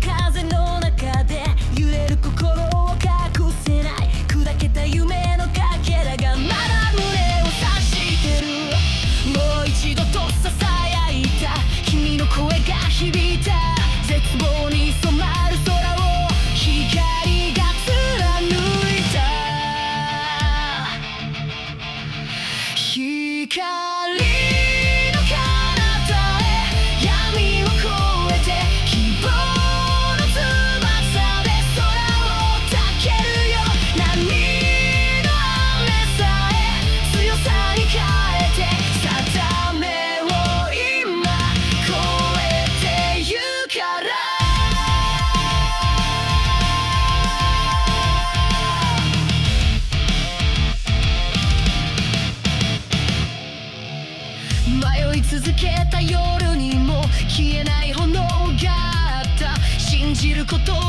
風の中で揺れる心を隠せない砕けた夢のかけらがまだ胸を刺してるもう一度と囁いた君の声が響いた絶望に染まる空を光が貫いた光迷い続けた夜にも消えない炎があった。信じること